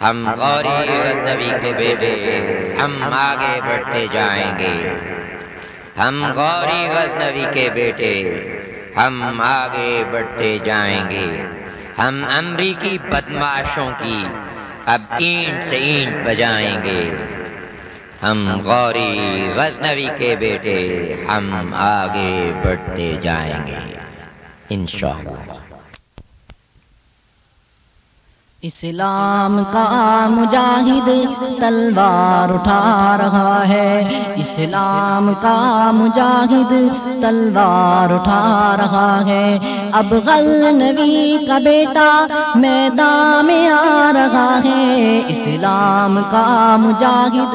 ہم غوری غزنوی کے بیٹے، ہم آگے بڑھتے جائیں گے۔ ہم غوری غزنوی کے بیٹے، ہم آگے بڑھتے جائیں گے۔ ہم امریکی بدماشوں کی اب اینٹ سے اینٹ بجائیں گے۔ ہم غوری غزنوی کے بیٹے، ہم آگے بڑھتے جائیں گے۔ انشاءاللہ۔ اسلام کا مجاہد تلوار اٹھا رہا ہے۔ اسلام کا مجاہد تلوار اٹھا رہا ہے۔ اب غل نبی کا بیٹا میدان میں آ رہا ہے۔ اسلام کا مجاہد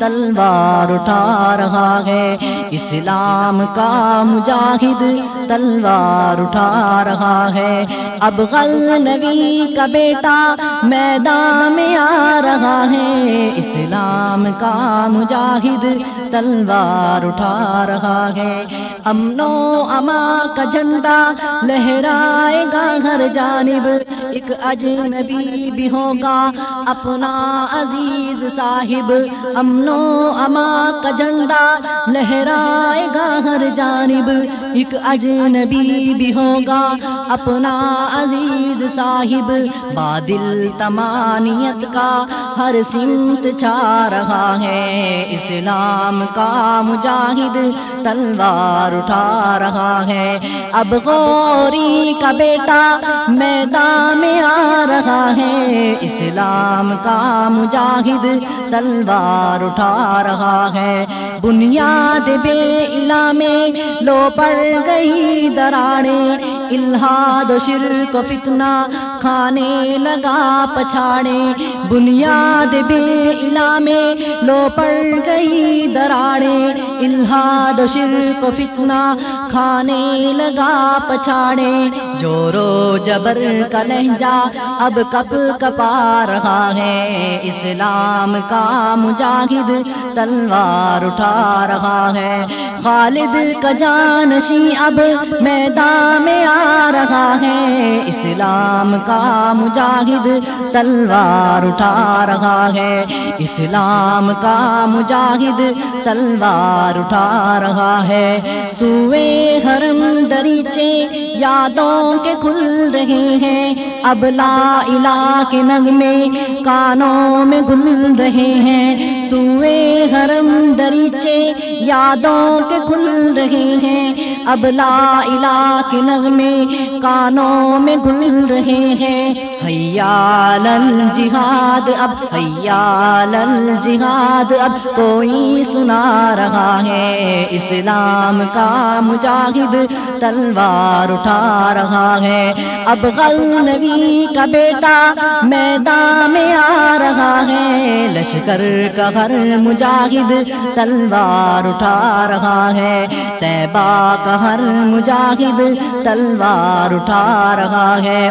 تلوار اٹھا رہا ہے۔ اسلام کا مجاہد تلوار اٹھا رہا ہے۔ اب غل نبی کا بیٹا میدان میں آ رہا ہے۔ اسلام کا مجاہد تلوار اٹھا رہا ہے۔ امن و اما کا جھنڈا لہرائے گا ہر جانب۔ ایک اجنبی بھی ہوگا اپنا عزیز صاحب۔ امن و اما کا جھنڈا لہرائے گا ہر جانب۔ ایک اجنبی بھی ہوگا اپنا عزیز صاحب، بادل تمانیت کا ہر سمت چھا رہا ہے۔ اسلام کا مجاہد تلوار اٹھا رہا ہے۔ اب غوری کا بیٹا میدان میں آ رہا ہے۔ اسلام کا مجاہد تلوار اٹھا رہا ہے۔ بنیاد بے علا میں لو پڑ گئی دراڑے۔ الہاد و شرک و فتنہ کھانے لگا پچھاڑے، بنیاد بے علا میں لو پڑ گئی دراڑے۔ الہاد و شرک و فتنہ، کھانے لگا پچھاڑے، جورو جبر کا لہجہ اب کب کپا رہا ہے؟ اسلام کا مجاہد تلوار اٹھا رہا ہے۔ خالد کا جانشی اب میدان میں آ رہا ہے۔ اسلام کا مجاہد تلوار اٹھا رہا ہے۔ اسلام کا مجاہد تلوار اٹھا رہا ہے۔ سوئے حرم دریچے یادوں کے کھل رہے ہیں۔ اب لا الہ کے نغمے کانوں میں گل رہے ہیں۔ سوئے حرم دریچے یادوں کے کھل رہے ہیں۔ اب لا الہ کے نغمے کانوں میں گل رہے ہیں۔ حیال الجہاد اب حیال الجہاد اب کوئی سنا رہا ہے اسلام کا مجاہد تلوار اٹھا رہا ہے اب غل نبی کا بیٹا میدان میں آ رہا ہے لشکر کا ہر مجاہد تلوار اٹھا رہا ہے تیبہ کا ہر مجاہد تلوار اٹھا رہا ہے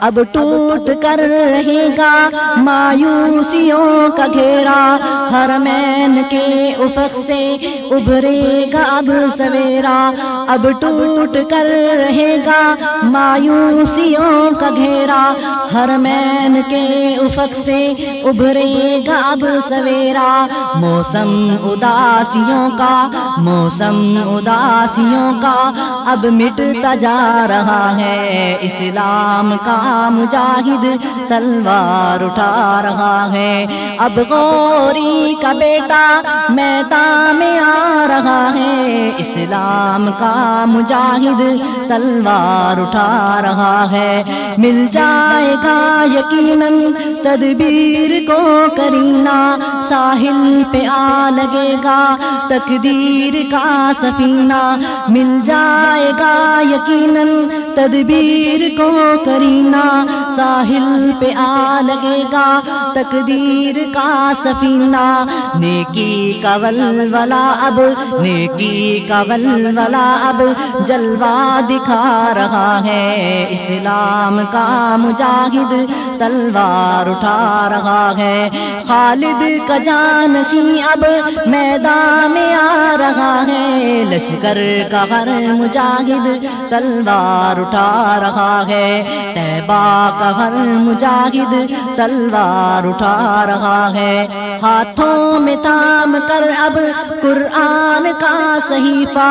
اب ٹوٹ کر رہے گا، مایوسیوں کا گھیرا۔ ہر مین کے افق سے ابھرے گا اب سویرا۔ اب ٹوٹ کر رہے گا، مایوسیوں کا گھیرا۔ ہر مین کے افق سے ابھرے گا اب سویرا۔ موسم اداسیوں کا، موسم اداسیوں کا اب مٹتا جا رہا ہے۔ اسلام کا مجاہد تلوار اٹھا رہا ہے۔ اب غوری کا بیٹا میدان میں آ رہا ہے۔ اسلام کا مجاہد تلوار اٹھا رہا ہے۔ مل جائے گا یقیناً تدبیر کو کرینا۔ ساحل پہ آ لگے گا، تقدیر کا سفینہ مل جائے گا یقیناً تدبیر کو کرینا ساحل پہ آ لگے گا، تقدیر کا سفینہ۔ نیکی کا ولولا اب، نیکی کا ولولا اب جلوہ دکھا رہا ہے۔ اسلام کا مجاہد تلوار اٹھا رہا ہے۔ خالد کا جانشی اب میدان میں آ رہا ہے۔ لشکر کا ہر مجاہد تلوار اٹھا رہا ہے۔ تیبا کا ہر مجاہد تلوار اٹھا رہا ہے ہاتھوں میں تار اب قرآن کا صحیفہ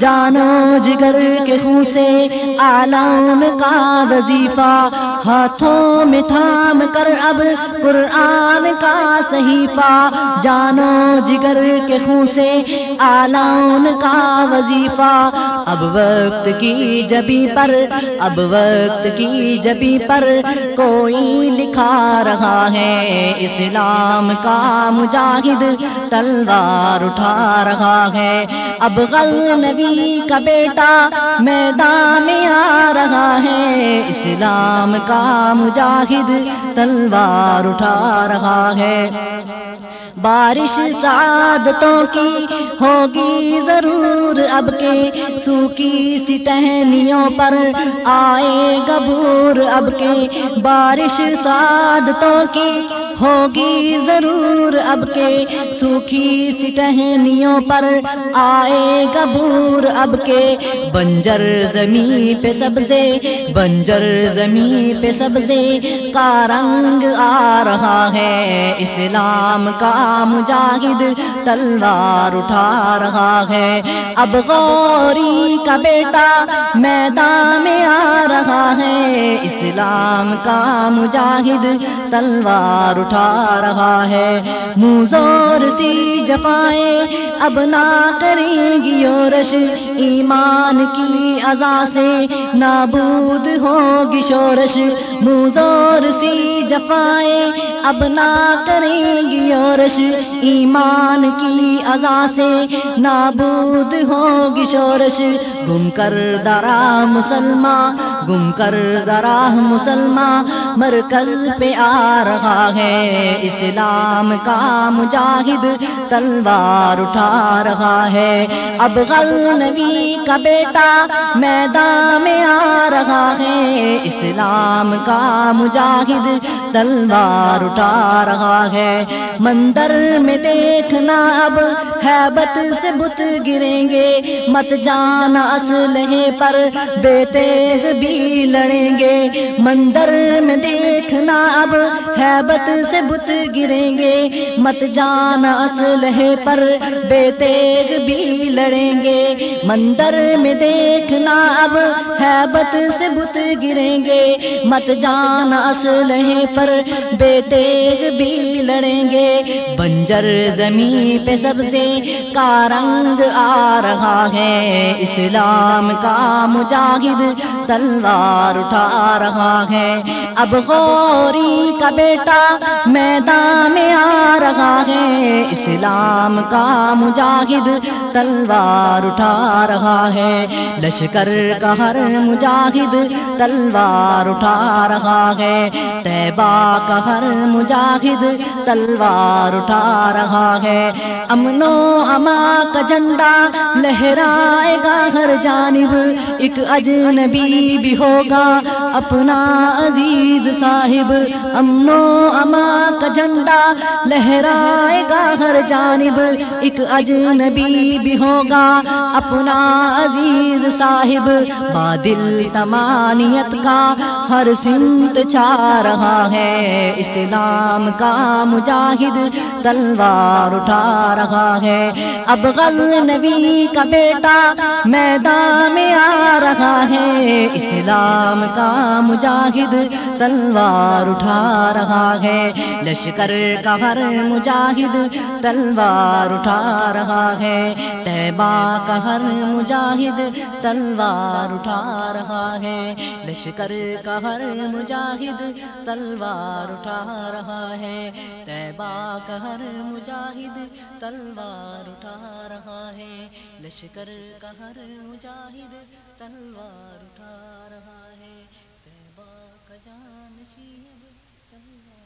جانو جگر کے خون سے آلام کا وظیفہ ہاتھوں میں تھام کر اب قرآن کا صحیفہ جانو جگر کے خون سے آلان کا وظیفہ اب وقت کی جبی پر اب وقت کی جبی پر کوئی لکھا رہا ہے اسلام کا مجاہد تلوار اٹھا رہا ہے۔ اب غل نبی کا بیٹا میدان میں آ رہا ہے۔ اسلام کا مجاہد تلوار اٹھا رہا ہے۔ بارش سعادتوں کی ہوگی ضرور۔ اب کے سوکھی سی ٹہنیوں پر آئے گبور اب کے بارش سعادتوں کی ہوگی ضرور۔ اب کے سوکھی سی ٹہنیوں پر آئے گبور اب کے بنجر زمین پہ سبزے، بنجر زمین پہ سبزے۔ کا رنگ آ رہا ہے، اسلام کا مجاہد تلوار اٹھا رہا ہے۔ اب غوری کا بیٹا میدان میں آ رہا ہے اسلام کا مجاہد تلوار اٹھا رہا ہے۔ موزور سی جفائیں اب نہ کریں گی یورش ایمان کی ازا سے نابود ہوگی شورش۔ موزور سی جفائیں اب نہ کریں گی یورش ایمان کی ازا سے نابود ہوگی شورش۔ گم کر درا مسلمان گم کر درا مسلمان مرکز پہ آ رہا ہے۔ اسلام کا مجاہد تلوار اٹھا رہا ہے۔ اب غل نبی کا بیٹا میدان میں آ رہا ہے۔ اسلام کا مجاہد تلوار اٹھا رہا ہے۔ مندر میں دیکھنا اب حیبت سے بت گریں گے۔ مت جانا اسلحے پر بے تیغ بھی لڑیں گے مندر میں دیکھنا اب حیبت سے بت گریں گے۔ مت جانا اسلحے پر بے تیغ بھی لڑیں گے۔ مندر میں دیکھنا اب حیبت سے بت گریں گے۔ مت جانا اسلحے پر بے تیغ بھی لڑیں گے۔ بنجر زمین پہ سبزے کا رنگ آ رہا ہے۔ اسلام کا مجاہد تلوار اٹھا رہا ہے۔ اب غوری کا بیٹا میدان میں آ رہا ہے۔ اسلام کا مجاہد تلوار اٹھا رہا ہے۔ لشکر کا ہر مجاہد تلوار اٹھا رہا ہے۔ تیبا کا ہر مجاہد تلوار اٹھا رہا ہے۔ امن و اما کا جھنڈا لہرائے گا ہر جانب۔ ایک اجنبی بھی ہوگا اپنا عزیز صاحب۔ امن و اما کا جھنڈا لہرائے گا ہر جانب۔ ایک اجنبی بھی ہوگا اپنا عزیز صاحب بادل تمانیت کا ہر سمت چاہ رہا ہے۔ اسلام کا مجاہد تلوار اٹھا رہا ہے۔ اب غل نبی کا بیٹا میدان میں آ رہا ہے۔ اسلام کا مجاہد تلوار اٹھا رہا ہے۔ لشکر کا ہر مجاہد تلوار اٹھا رہا ہے۔ تیبا کا ہر مجاہد تلوار اٹھا رہا ہے۔ لشکر کا ہر مجاہد تلوار اٹھا رہا ہے۔ تیبا کا ہر مجاہد تلوار اٹھا رہا ہے۔ لشکر کا ہر مجاہد تلوار اٹھا رہا ہے۔ تیبا کا جانشین تلوار